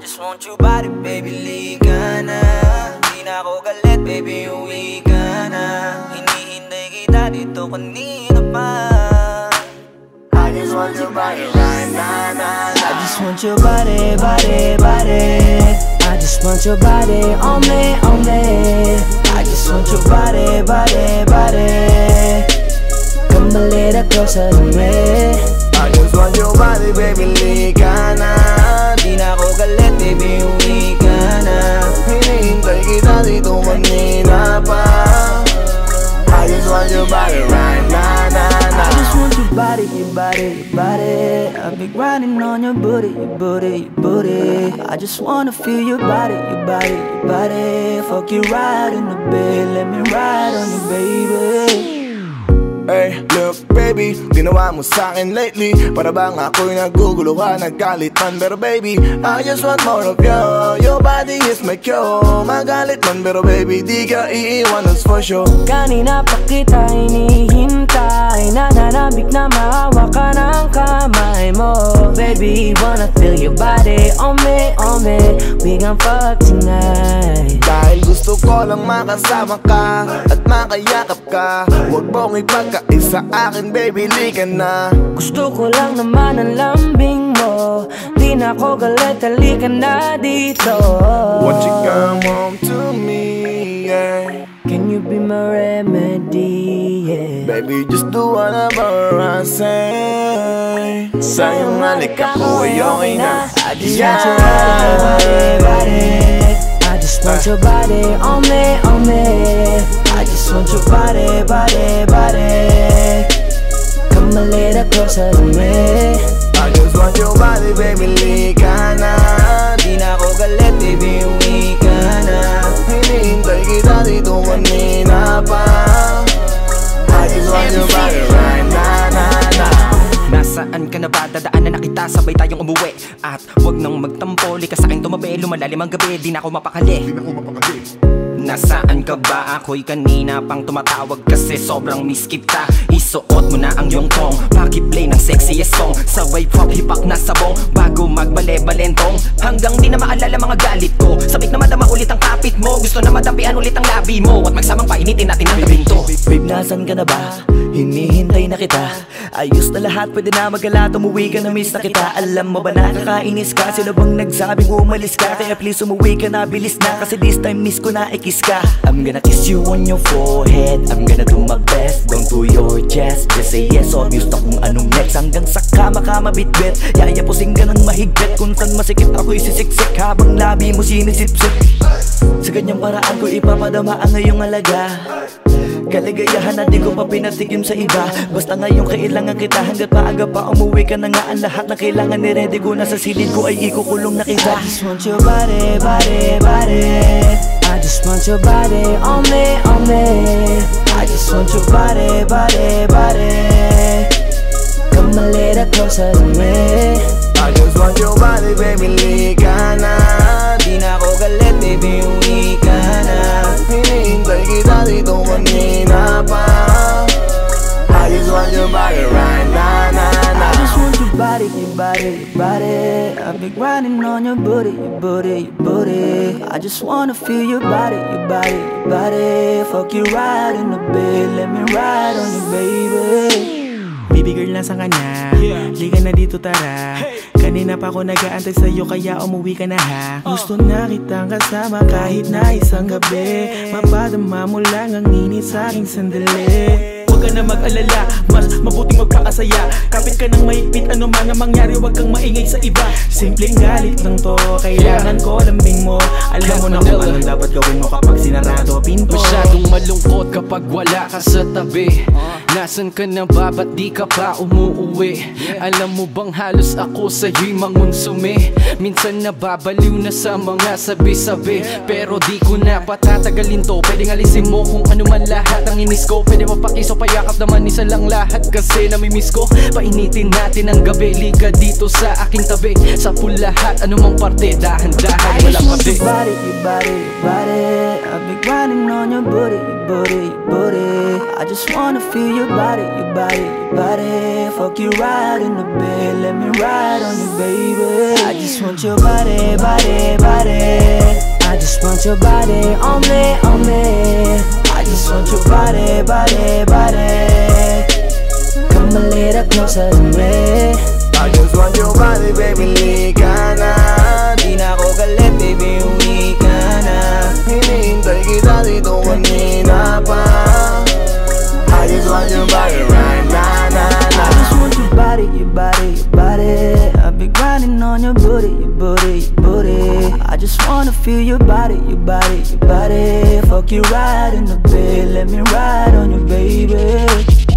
just want you body, baby, liga na Di na ako galit, baby, uwi ka na Hinihintay kita dito kanina pa I just want your body right now, nah, nah. I just want your body, body, body. I just want your body on me, on me. I just want your body, body, body. Come a little closer to me I just want your body, baby, lika na Di na ako galit, baby, uwi ka na Hinihintay kita dito kanina pa. I just want your body right now, nah, nah. I just want your body, your body, your body I've been grinding on your booty, your booty, your booty I just wanna feel your body, your body, your body. Fuck you right in the bed, let me ride on you, baby Hey, look baby, ginawa mo sa'kin lately. Para bang ako'y nagugulo ka, naggalit man Pero baby, I just want more of you. Your body is my cure. Magalit man pero baby, di ka iiwan, that's for sure. Kanina pa kita hinihintay. Nananabik na maawa ka ng kamay mo. Baby, wanna feel your body. On me, on me We gon' fuck tonight gusto ko lang makasama ka At makayakap ka. Huwag mong ipagkaisa akin baby, lika na. Gusto ko lang naman ang lambing mo. Di na ako galit, halika na dito. Won't you come home to me, yeah. Can you be my remedy, yeah? Baby, just do whatever I say. Sa'yong halik ako ay okay na I just want your body, body I just want your body on me, on me. I just want your body, body, body. Come a little closer to me. I just want your body, baby, lika na Di na ako galit, baby, uwi ka na Hinihintay kita dito kanina pa I just want your body Nasaan ka na ba? Dadaanan na kita, sabay tayong umuwi. At wag nang magtampo, lika sa'kin tumabi. Lumalalim ang gabi, di na ako mapakali Nasaan ka ba? Ako'y kanina pang tumatawag kasi sobrang miss kita. Isuot mo na ang iyong tong. Pakiplay ng sexiest song? Sabay pop hipak na sabong. Bago magbale-balentong Hanggang di na maalala mga galit ko. Sabik na madama ulit ang kapit mo. Gusto na madampian ulit ang labi mo. At magsamang painitin natin ang gabing to Babe, nasan ka na ba? Hinihintay na kita. Ayos na lahat, pwede na magala Umuwi ka na, miss na kita. Alam mo ba nakakainis ka? Sino bang nagsabing umalis ka? Kaya please umuwi ka na, bilis na. Kasi this time miss ko na, ikis ka. I'm gonna kiss you on your forehead. I'm gonna do my best, down to your chest. Just say yes, obvious na kung anong next. Hanggang sa kama ka mabitbit Yayapusing ka ng mahigpit. Kung saan masikip ako isisiksik Habang labi mo sinisipsip Sa ganyang paraan ko ipapadama ang ngayong alaga. Kaligayahan na di ko pa pinatigim sa iba. Basta ngayon kailangan kita. Hanggat maaga pa umuwi ka na nga. Ang lahat na kailangan ni ready ko na sa silid ko ay ikukulong na kita. I just want your body, body, body. I just want your body on me, on me. I just want your body, body, body. Come a little closer to me. I just want your body, baby, lika body, your body, your body. I've been grinding on your booty, your booty, your booty. I just wanna feel your body, your body, your body. Fuck you right in the bed, let me ride on you, baby. Baby girl nasa ka na? Liga na dito tara. Kanina pa ako nag-aantay sa'yo kaya umuwi ka na ha? Gusto na kitang kasama kahit na isang gabi. Mapadama mo lang ang init sa'king sandali Huwag ka na mag-alala, mas mabuting magpakasaya Kapit ka ng mahigpit, ano man ang mangyari Huwag kang maingay sa iba. Simpleng galit lang to, kailangan ko lambing mo. Alam mo na kung anong dapat gawin mo kapag sinarado pinto. Masyadong malungkot kapag wala ka sa tabi. Nasaan ka na ba? Ba't di ka pa umuuwi? Alam mo bang halos ako sa'yo'y mangunsumi Minsan nababaliw na sa mga sabi-sabi. Pero di ko na patatagalin to. Pwedeng alisin mo kung ano man lahat ang inis ko. Pwede mapakiso payakap naman isa lang lahat Kasi namimiss ko Painitin natin ang gabi Liga dito sa aking tabi Sa lahat anumang parte Dahan-dahan I walang just want your body, your body, your body. I've be grinding on your booty, your booty, your booty. I just wanna feel your body, your body, your body. Fuck you right in the bed, let me ride on you, baby. I just want your body, body, body. I just want your body on me, on me. I just want your body, body, body. Come a little closer to me. I just want your body, baby, lika na Di na ako galit, baby, wanna feel your body, your body, your body. Fuck you right in the bed, let me ride on you, baby.